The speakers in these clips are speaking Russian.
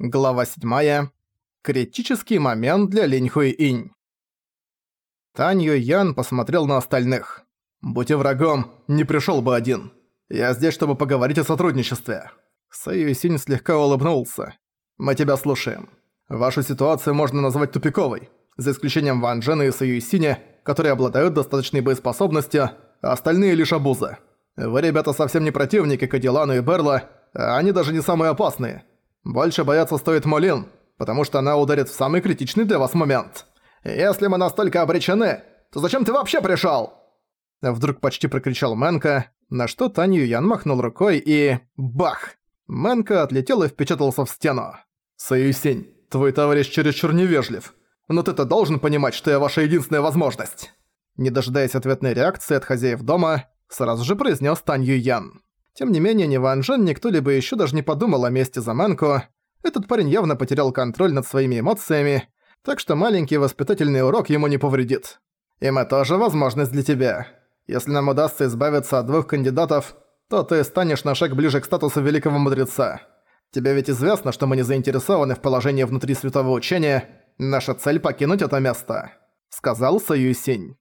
Глава 7. Критический момент для Линь Хуи Инь. Тань Юй Ян посмотрел на остальных. «Будь врагом, не пришёл бы один. Я здесь, чтобы поговорить о сотрудничестве». Сэй Юй Синь слегка улыбнулся. «Мы тебя слушаем. Вашу ситуацию можно назвать тупиковой, за исключением Ван Джена и Сэй Юй Синя, которые обладают достаточной боеспособностью, а остальные лишь обуза. Вы, ребята, совсем не противники Кадилану и Берла, а они даже не самые опасные. Больше бояться стоит Молин, потому что она ударит в самый критичный для вас момент. Если мы настолько обречены, то зачем ты вообще пришёл?» Вдруг почти прокричал Мэнка, на что Танью Ян махнул рукой и... Бах! Мэнка отлетел и впечатался в стену. «Союсень, твой товарищ чересчур невежлив. Но ты-то должен понимать, что я ваша единственная возможность!» Не дожидаясь ответной реакции от хозяев дома, сразу же произнес Танью Ян. Тем не менее, ни Ван Джен, ни кто-либо ещё даже не подумал о месте за Мэнку. Этот парень явно потерял контроль над своими эмоциями, так что маленький воспитательный урок ему не повредит. И мы тоже возможность для тебя. Если нам удастся избавиться от двух кандидатов, то ты станешь на шаг ближе к статусу великого мудреца. Тебе ведь известно, что мы не заинтересованы в положении внутри святого учения. Наша цель — покинуть это место», — сказал Саюсинь.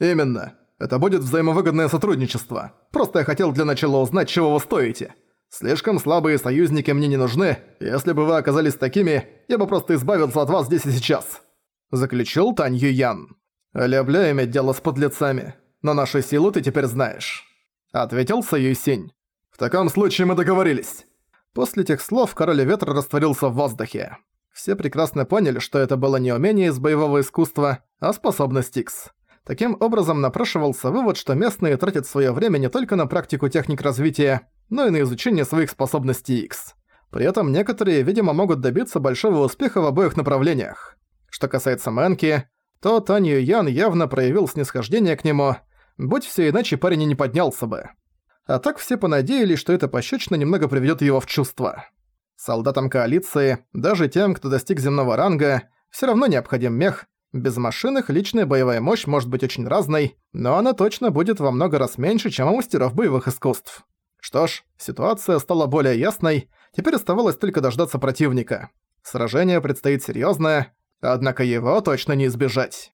«Именно. Это будет взаимовыгодное сотрудничество. Просто я хотел для начала узнать, чего вы стоите. Слишком слабые союзники мне не нужны. Если бы вы оказались такими, я бы просто избавился от вас здесь и сейчас», — заключил Тань Юян. «Люблю иметь дело с подлецами, но нашу силу ты теперь знаешь», — ответил Саюсинь. «В таком случае мы договорились». После этих слов король ветра растворился в воздухе. Все прекрасно поняли, что это было не умение из боевого искусства, а способность Икс. Таким образом напрашивался вывод, что местные тратят своё время не только на практику техник развития, но и на изучение своих способностей X. При этом некоторые, видимо, могут добиться большого успеха в обоих направлениях. Что касается Мэнки, то Танью Ян явно проявил снисхождение к нему, будь все иначе парень и не поднялся бы. А так все понадеялись, что эта пощечина немного приведёт его в чувство. Солдатам коалиции, даже тем, кто достиг земного ранга, всё равно необходим мех, без машин их личная боевая мощь может быть очень разной, но она точно будет во много раз меньше, чем у мастеров боевых искусств. Что ж, ситуация стала более ясной, теперь оставалось только дождаться противника. Сражение предстоит серьёзное, однако его точно не избежать.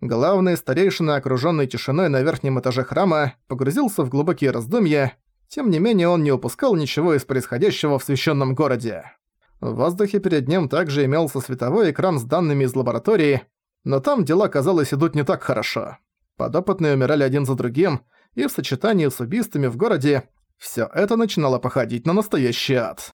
Главный старейшина, окружённый тишиной на верхнем этаже храма, погрузился в глубокие раздумья, тем не менее он не упускал ничего из происходящего в священном городе. В воздухе перед ним также имелся световой экран с данными из лаборатории, но там дела, казалось, идут не так хорошо. Подопытные умирали один за другим, и в сочетании с убийствами в городе всё это начинало походить на настоящий ад.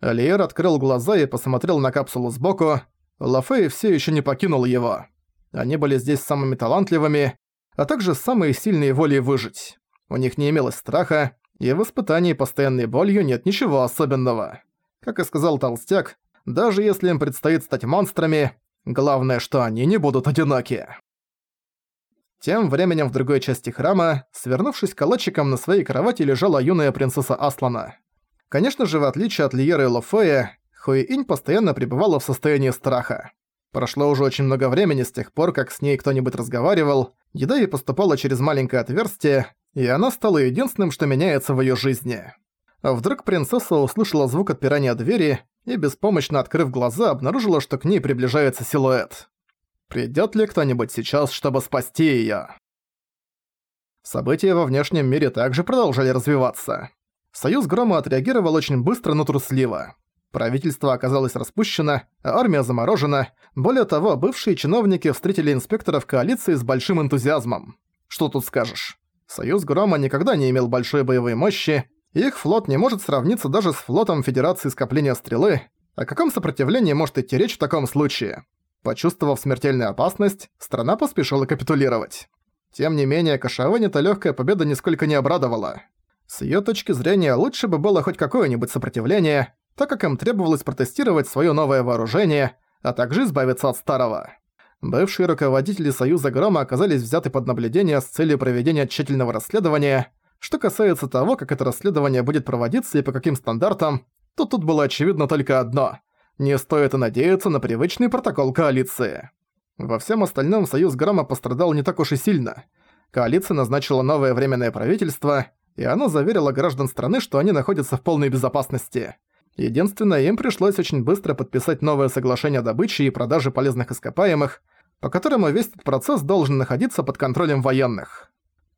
Алиер открыл глаза и посмотрел на капсулу сбоку. Лафей всё ещё не покинул его. Они были здесь самыми талантливыми, а также самые сильные волей выжить. У них не имелось страха, и в испытании постоянной болью нет ничего особенного. Как и сказал Толстяк, даже если им предстоит стать монстрами, главное, что они не будут одиноки. Тем временем в другой части храма, свернувшись калачиком на своей кровати, лежала юная принцесса Аслана. Конечно же, в отличие от Лиеры и Лофея, Хуиинь постоянно пребывала в состоянии страха. Прошло уже очень много времени с тех пор, как с ней кто-нибудь разговаривал, еда ей поступала через маленькое отверстие, и она стала единственным, что меняется в её жизни. А вдруг принцесса услышала звук отпирания двери и, беспомощно открыв глаза, обнаружила, что к ней приближается силуэт. Придёт ли кто-нибудь сейчас, чтобы спасти её? События во внешнем мире также продолжали развиваться. Союз Грома отреагировал очень быстро, но трусливо. Правительство оказалось распущено, а армия заморожена. Более того, бывшие чиновники встретили инспекторов коалиции с большим энтузиазмом. Что тут скажешь? Союз Грома никогда не имел большой боевой мощи, их флот не может сравниться даже с флотом Федерации Скопления Стрелы. О каком сопротивлении может идти речь в таком случае? Почувствовав смертельную опасность, страна поспешила капитулировать. Тем не менее, Кашаване-то легкая победа нисколько не обрадовала. С ее точки зрения, лучше бы было хоть какое-нибудь сопротивление, так как им требовалось протестировать свое новое вооружение, а также избавиться от старого. Бывшие руководители Союза Грома оказались взяты под наблюдение с целью проведения тщательного расследования – что касается того, как это расследование будет проводиться и по каким стандартам, то тут было очевидно только одно. Не стоит и надеяться на привычный протокол коалиции. Во всем остальном союз Грамма пострадал не так уж и сильно. Коалиция назначила новое временное правительство, и оно заверило граждан страны, что они находятся в полной безопасности. Единственное, им пришлось очень быстро подписать новое соглашение о добыче и продаже полезных ископаемых, по которому весь этот процесс должен находиться под контролем военных.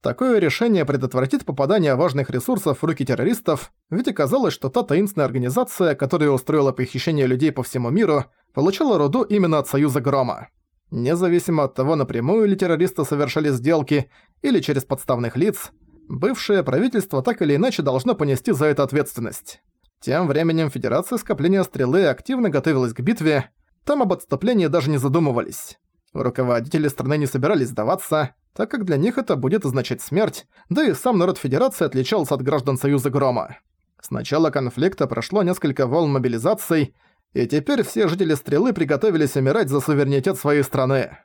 Такое решение предотвратит попадание важных ресурсов в руки террористов, ведь оказалось, что та таинственная организация, которая устроила похищение людей по всему миру, получила руду именно от Союза Грома. Независимо от того, напрямую ли террористы совершали сделки или через подставных лиц, бывшее правительство так или иначе должно понести за это ответственность. Тем временем Федерация Скопления Стрелы активно готовилась к битве, там об отступлении даже не задумывались. Руководители страны не собирались сдаваться, так как для них это будет означать смерть, да и сам народ Федерации отличался от граждан Союза Грома. С начала конфликта прошло несколько волн мобилизаций, и теперь все жители Стрелы приготовились умирать за суверенитет своей страны.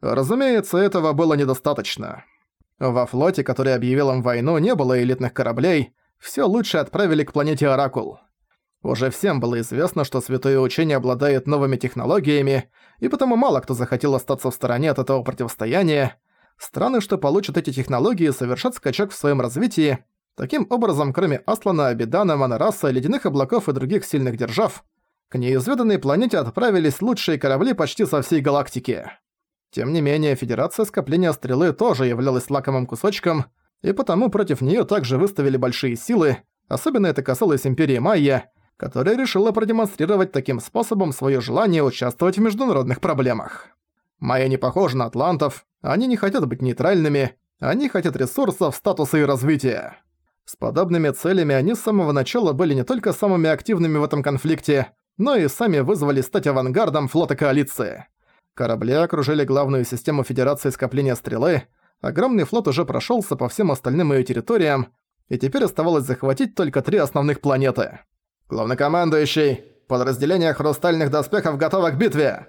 Разумеется, этого было недостаточно. Во флоте, который объявил им войну, не было элитных кораблей, все лучше отправили к планете Оракул. Уже всем было известно, что Святое Учение обладает новыми технологиями, и потому мало кто захотел остаться в стороне от этого противостояния. Страны, что получат эти технологии, совершат скачок в своем развитии. Таким образом, кроме Аслана, Абидана, Монораса, Ледяных облаков и других сильных держав, к неизведанной планете отправились лучшие корабли почти со всей галактики. Тем не менее, Федерация Скопления Стрелы тоже являлась лакомым кусочком, и потому против неё также выставили большие силы, особенно это касалось Империи Майя, которая решила продемонстрировать таким способом своё желание участвовать в международных проблемах. Майя не похожа на атлантов, они не хотят быть нейтральными, они хотят ресурсов, статуса и развития. С подобными целями они с самого начала были не только самыми активными в этом конфликте, но и сами вызвали стать авангардом флота коалиции. Корабли окружили главную систему Федерации скопления Стрелы, огромный флот уже прошёлся по всем остальным её территориям, и теперь оставалось захватить только три основных планеты. «Главнокомандующий, подразделение хрустальных доспехов готово к битве!»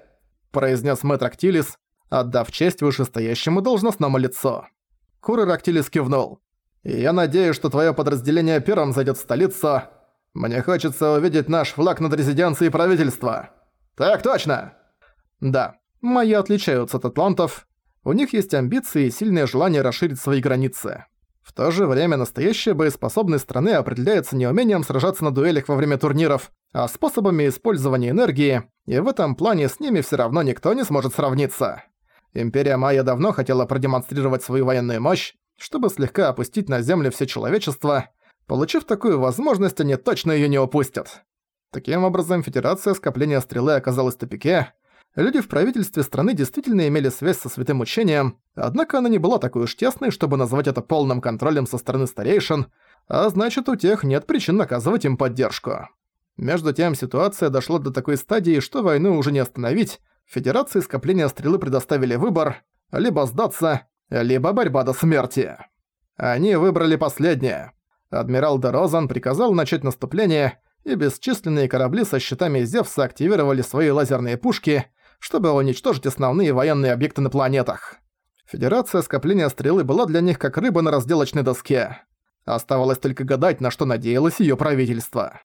произнес мэтр Актилис, отдав честь вышестоящему должностному лицу. Курер Актилис кивнул. «И я надеюсь, что твое подразделение первым зайдет в столицу. Мне хочется увидеть наш флаг над резиденцией правительства». «Так точно!» «Да, мои отличаются от атлантов. У них есть амбиции и сильное желание расширить свои границы. В то же время настоящая боеспособность страны определяется не умением сражаться на дуэлях во время турниров, а способами использования энергии, и в этом плане с ними все равно никто не сможет сравниться. Империя Майя давно хотела продемонстрировать свою военную мощь, чтобы слегка опустить на землю все человечество. Получив такую возможность, они точно ее не упустят. Таким образом, Федерация Скопления Стрелы оказалась в тупике, Люди в правительстве страны действительно имели связь со святым учением, однако она не была такой уж тесной, чтобы назвать это полным контролем со стороны старейшин, а значит, у тех нет причин наказывать им поддержку. Между тем, ситуация дошла до такой стадии, что войну уже не остановить, Федерации скопления стрелы предоставили выбор – либо сдаться, либо борьба до смерти. Они выбрали последнее. Адмирал Дерозан приказал начать наступление, и бесчисленные корабли со щитами Зевса активировали свои лазерные пушки – чтобы уничтожить основные военные объекты на планетах. Федерация скопления стрелы была для них как рыба на разделочной доске. Оставалось только гадать, на что надеялось её правительство.